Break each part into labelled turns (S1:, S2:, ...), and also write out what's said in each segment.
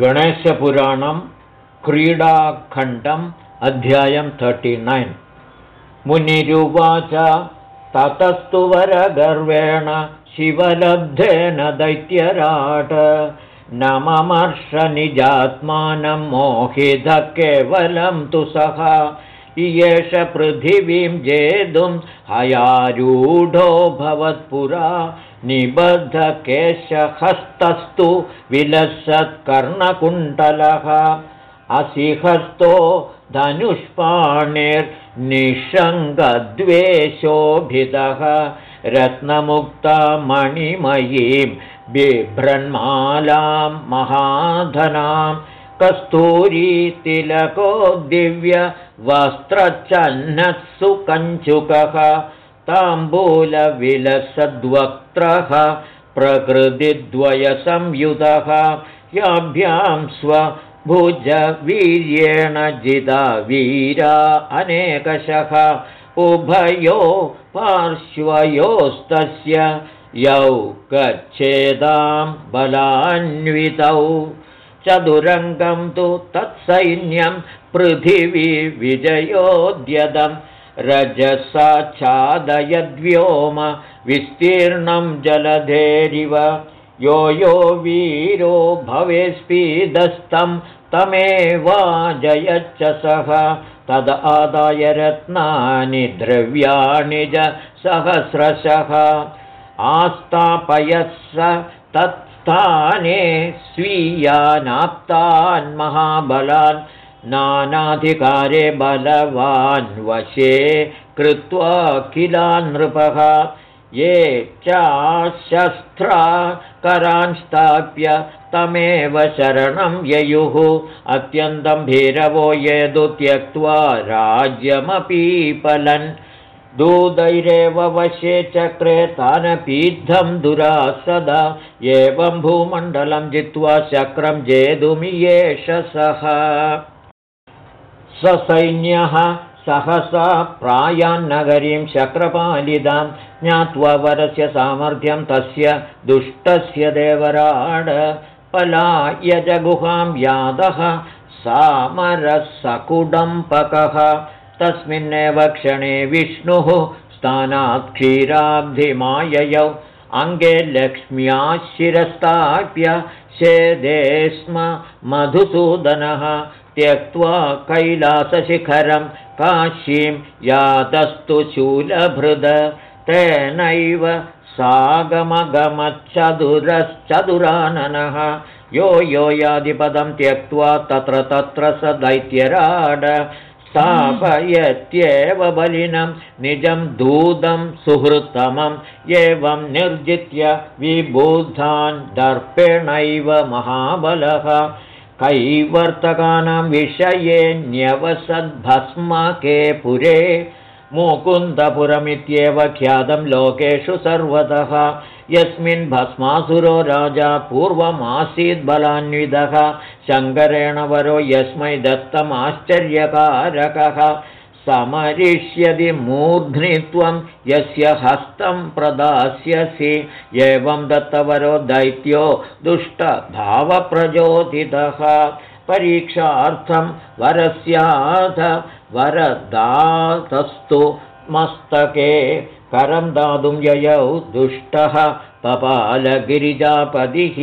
S1: गणेशपुराणं क्रीडाखण्डम् अध्यायं तर्टिनैन् मुनिरुवाच ततस्तु वरगर्वेण शिवलब्धेन दैत्यराट न ममर्षनिजात्मानं मोहितः केवलं तु सः इयेष पृथिवीं जेतुं हयारूढो भवत्पुरा निबद्धकेशहस्तस्तु विलसत्कर्णकुण्डलः। असिहस्तो धनुष्पाणिर्निषङ्गद्वेषोभितः रत्नमुक्ता मणिमयीं बिभ्रन्मालां महाधनां। कस्तूरीतिलको दिव्यवस्त्रचन्नत्सु कञ्चुकः ताम्बूलविलसद्वक्त्रः प्रकृतिद्वयसंयुतः याभ्यां स्वभुजवीर्येण जिदा वीरा अनेकशः उभयो पार्श्वयोस्तस्य यौ गच्छेदां बलान्वितौ। चतुरङ्गं तु तत्सैन्यं पृथिवी विजयोद्यतम् रजसाच्छादयद्व्योम विस्तीर्णं जलधेरिव। यो यो वीरो भवेस्पीदस्तं तमेवाजयच्च सः। तद आदाय रत्नानि द्रव्याणि च सहस्रशः। आस्तापयः स तत्स्थाने स्वीयानाप्तान् महाबलान् नानाधिकारे बलवान् वशे कृत्वा नृपः ये चाशस्त्रा करान् स्थाप्य तमेव शरणं ययुः। अत्यन्तं भीरवो यदु त्यक्त्वा राज्यमपीपलन्। दूदैरेव वशे चक्रे तानपीद्धं दुरा सदा एवं भूमण्डलं जित्वा चक्रं जेतुमि एष सः ससैन्यः सहसा प्रायान्नगरीं शक्रपालिदां ज्ञात्वा वरस्य सामर्थ्यं तस्य दुष्टस्य देवराड पलायजगुहां यादः सामरसकुडम्पकः। तस्मिन्नेव क्षणे विष्णुः स्थानात् क्षीराब्धिमाययौ। अङ्गे लक्ष्म्या शिरस्ताप्य शेदे स्म मधुसूदनः त्यक्त्वा कैलासशिखरं काशीं यातस्तु शूलभृद तेनैव सागमगमच्छदुरश्चदुराननः यो यो यादिपदं त्यक्त्वा तत्र तत्र स दैत्यराड स्थापयत्येव बलिनं निजं दूतं सुहृत्तमं एवं निर्जित्य विबुधान् दर्पेणैव महाबलः कैवर्तकानां विषये न्यवसद्भस्मके पुरे मुकुन्दपुरमित्येव ख्यातं लोकेषु सर्वतः। यस्मिन् भस्मासुरो राजा पूर्वमासीद्बलान्वितः शङ्करेण वरो यस्मै दत्तमाश्चर्यकारकः समरिष्यति मूर्ध्नि त्वं यस्य हस्तं प्रदास्यसि एवं दत्तवरो दैत्यो दुष्टभावप्रचोदितः। परीक्षार्थं वरस्याथ वरदातस्तु मस्तके करं दातुं ययौ दुष्टः पपालगिरिजापतिः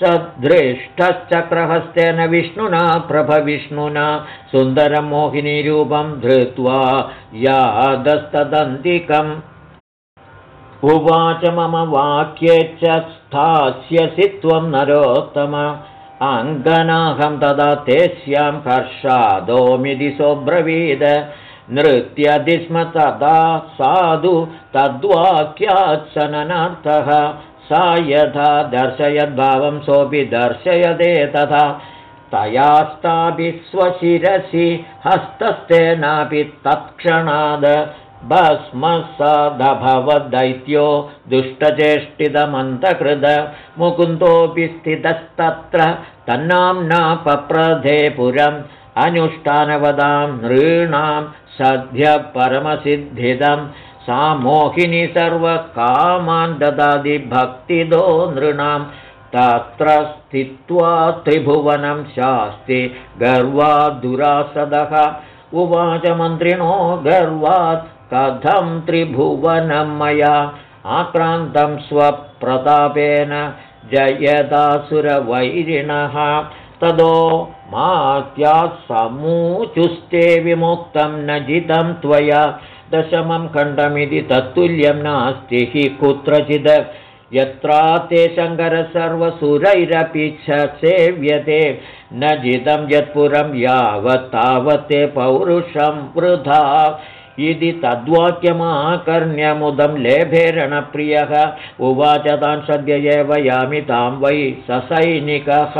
S1: सदृष्टश्चक्रहस्तेन विष्णुना प्रभविष्णुना सुन्दरं मोहिनीरूपं धृत्वा यादस्तदन्तिकम्। उवाच मम वाक्ये च स्थास्यसि त्वं नरोत्तम। अङ्गनाहं तदा ते स्यां सोऽब्रवीद। नृत्यदि स्म तदा साधु तद्वाक्यात्सननार्थः सा यथा दर्शयद्भावं सोऽपि दर्शयते तथा तयास्तापि स्वशिरसि हस्तस्तेनापि तत्क्षणाद् भस्मसदभवद्दैत्यो दुष्टचेष्टितमन्तकृद मुकुन्दोऽपि स्थितस्तत्र तन्नाम्ना पप्रधे पुरम् अनुष्ठानवदां नृणां सद्य परमसिद्धिदम् सा मोहिनी सर्वकामान् ददाति भक्तिदो नृणां। तत्र स्थित्वा त्रिभुवनं शास्ति गर्वाद्दुरासदः उवाच मन्त्रिणो गर्वात् कथं त्रिभुवनं मया? आक्रान्तं स्वप्रतापेन जयदासुरवैरिणः। तदो मात्यात् समूचुस्ते विमुक्तं न जितं त्वया दशमं खण्डमिति तत्तुल्यं नास्ति हि कुत्रचिद् यत्रा ते शङ्कर सर्वसुरैरपि च सेव्यते। न जितं यत्पुरं यावत् तावत् पौरुषं वृथा। इति तद्वाक्यमाकर्ण्यमुदं लेभेरणप्रियः उवाच तान् सद्य एव यामि तां वै ससैनिकः।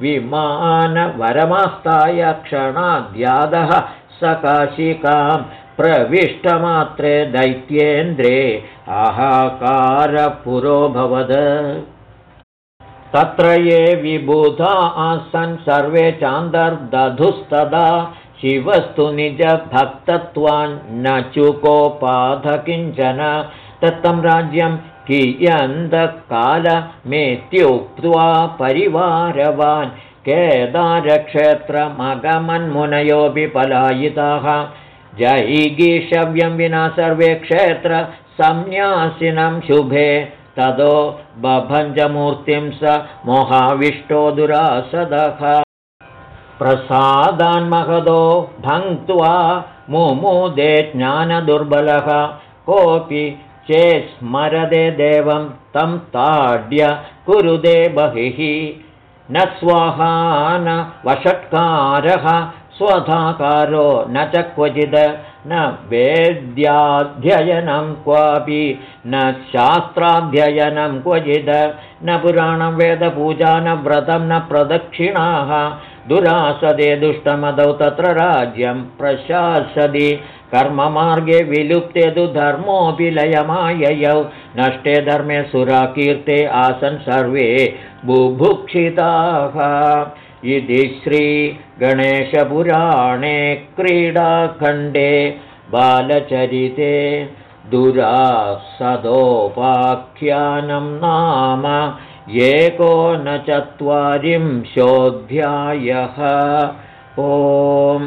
S1: विमानवरमास्ताय क्षणाद्यादः सकाशिकां प्रविष्टमात्रे दैत्येन्द्रे आहाकारपुरोभवद तत्र ये विबुधा आसन् सर्वे चान्दर्दधुस्तदा शिवस्तु निजभक्तत्वान्न चुकोपाध किञ्चन दत्तं राज्यं कियन्तकालमेत्युक्त्वा परिवारवान्। केदारक्षेत्रमगमन्मुनयोऽपि पलायिताः जैगीषव्यं विना सर्वे क्षेत्रसंन्यासिनं शुभे ततो बभञ्जमूर्तिं स मोहाविष्टो दुरासदः। प्रसादान्महदो भङ्क्त्वा मुमुदे ज्ञानदुर्बलः कोऽपि चेस्मरदे देवं तं ताड्य कुरुदे बहिः। न स्वाहा न वषट्कारः स्वधाकारो न च क्वचिद् न वेद्याध्ययनं क्वापि न शास्त्राध्ययनं क्वचिद् न पुराणं वेदपूजा न व्रतं न प्रदक्षिणाः दुरासदे दुष्टमदौ तत्र राज्यं प्रशासति कर्ममार्गे विलुप्ते तु धर्मोऽपि लयमाययौ नष्टे धर्मे सुराकीर्ते आसन् सर्वे बुभुक्षिताः इति श्रीगणेशपुराणे क्रीडाखण्डे बालचरिते दुरासदोपाख्यानं नाम एकोनचत्वारिंशोऽध्यायः। ओम्